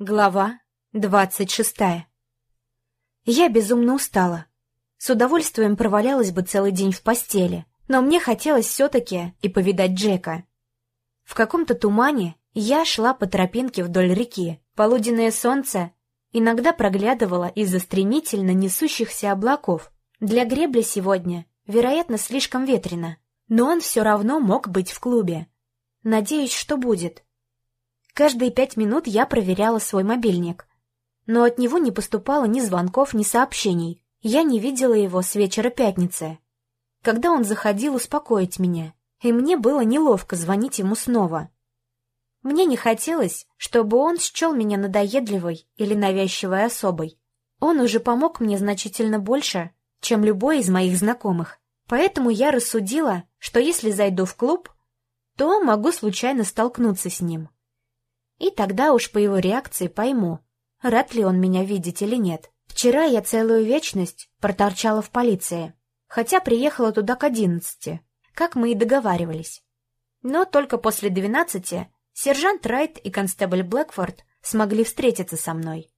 Глава двадцать шестая Я безумно устала. С удовольствием провалялась бы целый день в постели, но мне хотелось все-таки и повидать Джека. В каком-то тумане я шла по тропинке вдоль реки. Полуденное солнце иногда проглядывало из-за стремительно несущихся облаков. Для гребли сегодня, вероятно, слишком ветрено, но он все равно мог быть в клубе. Надеюсь, что будет. Каждые пять минут я проверяла свой мобильник. Но от него не поступало ни звонков, ни сообщений. Я не видела его с вечера пятницы. Когда он заходил успокоить меня, и мне было неловко звонить ему снова. Мне не хотелось, чтобы он счел меня надоедливой или навязчивой особой. Он уже помог мне значительно больше, чем любой из моих знакомых. Поэтому я рассудила, что если зайду в клуб, то могу случайно столкнуться с ним. И тогда уж по его реакции пойму, рад ли он меня видеть или нет. Вчера я целую вечность проторчала в полиции, хотя приехала туда к одиннадцати, как мы и договаривались. Но только после двенадцати сержант Райт и констебль Блэкфорд смогли встретиться со мной.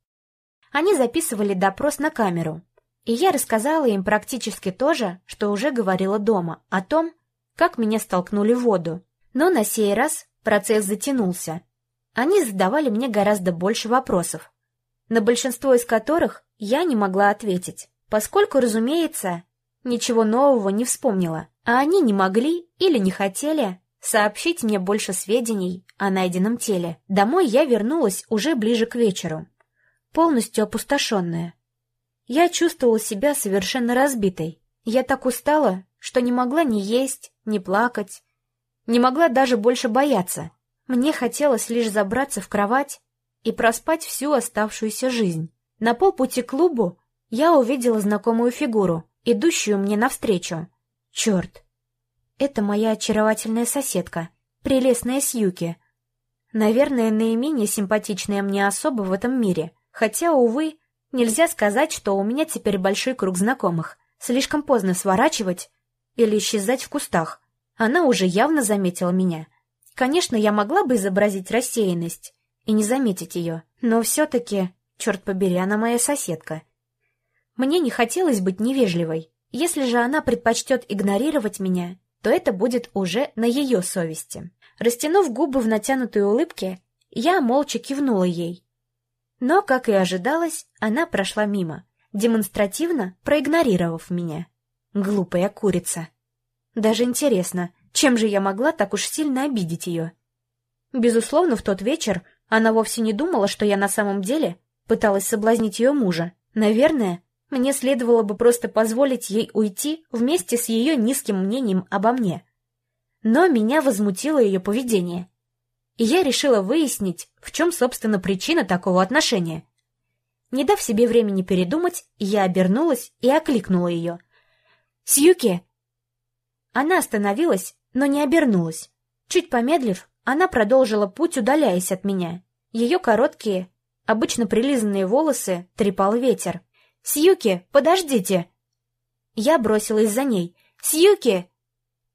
Они записывали допрос на камеру, и я рассказала им практически то же, что уже говорила дома, о том, как меня столкнули в воду. Но на сей раз процесс затянулся, они задавали мне гораздо больше вопросов, на большинство из которых я не могла ответить, поскольку, разумеется, ничего нового не вспомнила, а они не могли или не хотели сообщить мне больше сведений о найденном теле. Домой я вернулась уже ближе к вечеру, полностью опустошенная. Я чувствовала себя совершенно разбитой. Я так устала, что не могла ни есть, ни плакать, не могла даже больше бояться. Мне хотелось лишь забраться в кровать и проспать всю оставшуюся жизнь. На полпути к клубу я увидела знакомую фигуру, идущую мне навстречу. Черт! Это моя очаровательная соседка, прелестная Сьюки. Наверное, наименее симпатичная мне особа в этом мире, хотя, увы, нельзя сказать, что у меня теперь большой круг знакомых. Слишком поздно сворачивать или исчезать в кустах. Она уже явно заметила меня — Конечно, я могла бы изобразить рассеянность и не заметить ее, но все-таки, черт побери, она моя соседка. Мне не хотелось быть невежливой. Если же она предпочтет игнорировать меня, то это будет уже на ее совести. Растянув губы в натянутой улыбке, я молча кивнула ей. Но, как и ожидалось, она прошла мимо, демонстративно проигнорировав меня. Глупая курица. Даже интересно, чем же я могла так уж сильно обидеть ее? Безусловно, в тот вечер она вовсе не думала, что я на самом деле пыталась соблазнить ее мужа. Наверное, мне следовало бы просто позволить ей уйти вместе с ее низким мнением обо мне. Но меня возмутило ее поведение. И я решила выяснить, в чем, собственно, причина такого отношения. Не дав себе времени передумать, я обернулась и окликнула ее. «Сьюки!» Она остановилась но не обернулась. Чуть помедлив, она продолжила путь, удаляясь от меня. Ее короткие, обычно прилизанные волосы трепал ветер. «Сьюки, подождите!» Я бросилась за ней. «Сьюки!»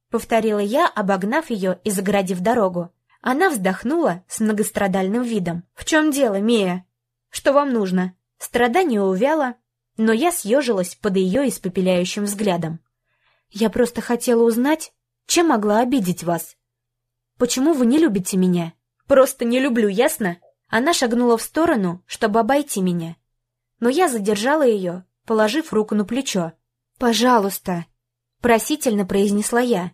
Повторила я, обогнав ее и загородив дорогу. Она вздохнула с многострадальным видом. «В чем дело, Мия? Что вам нужно?» Страдание увяло, но я съежилась под ее испепеляющим взглядом. «Я просто хотела узнать, чем могла обидеть вас? Почему вы не любите меня? Просто не люблю, ясно? Она шагнула в сторону, чтобы обойти меня. Но я задержала ее, положив руку на плечо. «Пожалуйста», — просительно произнесла я.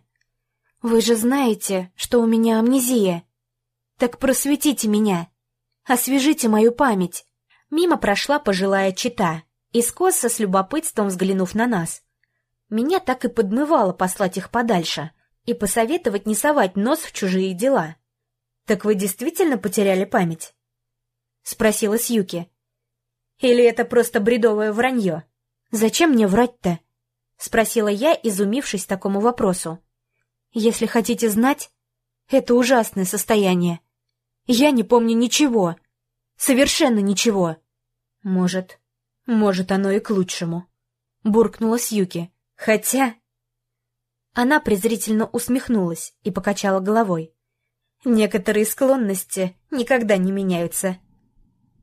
«Вы же знаете, что у меня амнезия. Так просветите меня, освежите мою память». Мимо прошла пожилая чита, искоса с любопытством взглянув на нас. Меня так и подмывало послать их подальше — и посоветовать не совать нос в чужие дела. «Так вы действительно потеряли память?» — спросила Сьюки. «Или это просто бредовое вранье?» «Зачем мне врать-то?» — спросила я, изумившись такому вопросу. «Если хотите знать, это ужасное состояние. Я не помню ничего. Совершенно ничего. Может, может, оно и к лучшему», — буркнула Сьюки. «Хотя...» Она презрительно усмехнулась и покачала головой. Некоторые склонности никогда не меняются.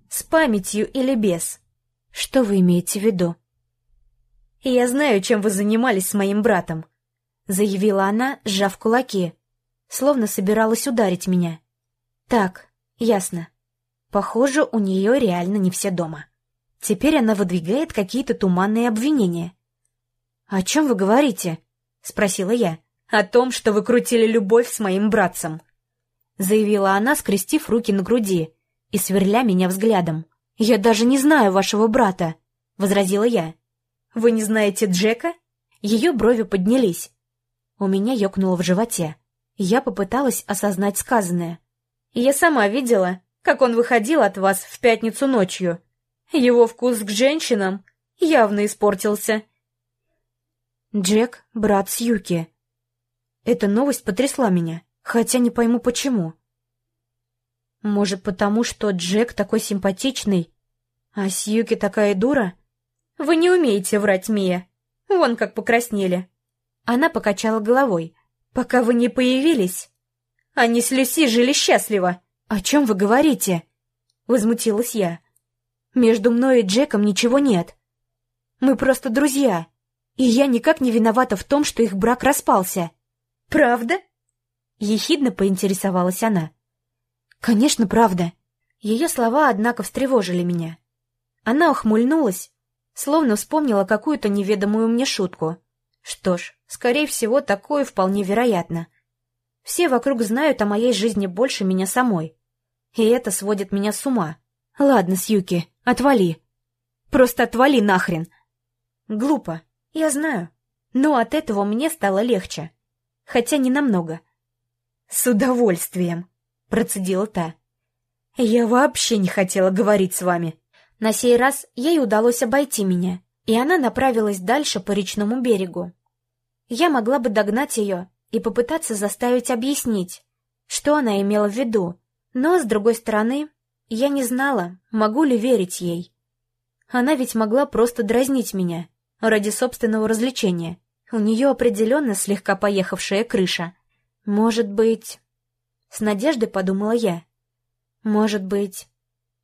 С памятью или без? Что вы имеете в виду? Я знаю, чем вы занимались с моим братом, заявила она, сжав кулаки, словно собиралась ударить меня. Так, ясно. Похоже, у нее реально не все дома. Теперь она выдвигает какие-то туманные обвинения. «О чем вы говорите?» — спросила я. «О том, что вы крутили любовь с моим братцем», — заявила она, скрестив руки на груди и сверля меня взглядом. «Я даже не знаю вашего брата», — возразила я. «Вы не знаете Джека?» Ее брови поднялись. У меня ёкнуло в животе. Я попыталась осознать сказанное. «Я сама видела, как он выходил от вас в пятницу ночью. Его вкус к женщинам явно испортился». Джек — брат Сьюки. Эта новость потрясла меня, хотя не пойму почему. Может, потому что Джек такой симпатичный, а Сьюки такая дура? Вы не умеете врать, Мия. Вон как покраснели. Она покачала головой. Пока вы не появились, они с Люси жили счастливо. О чем вы говорите? Возмутилась я. Между мной и Джеком ничего нет. Мы просто друзья, и я никак не виновата в том, что их брак распался. Правда? Ехидно поинтересовалась она. Конечно, правда. Ее слова, однако, встревожили меня. Она ухмыльнулась, словно вспомнила какую-то неведомую мне шутку. Что ж, скорее всего, такое вполне вероятно. Все вокруг знают о моей жизни больше меня самой. И это сводит меня с ума. Ладно, Сьюки, отвали. Просто отвали нахрен. Глупо, я знаю. Но от этого мне стало легче. Хотя не намного. С удовольствием, процедила та. Я вообще не хотела говорить с вами. На сей раз ей удалось обойти меня, и она направилась дальше по речному берегу. Я могла бы догнать ее и попытаться заставить объяснить, что она имела в виду, но, с другой стороны, я не знала, могу ли верить ей. Она ведь могла просто дразнить меня ради собственного развлечения. У нее определенно слегка поехавшая крыша. Может быть... С надеждой подумала я. Может быть...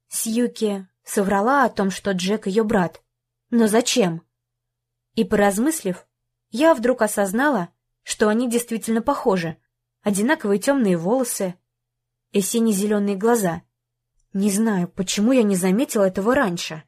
Сьюки соврала о том, что Джек ее брат. Но зачем? И поразмыслив, я вдруг осознала, что они действительно похожи. Одинаковые темные волосы и сине-зеленые глаза — не знаю, почему я не заметила этого раньше.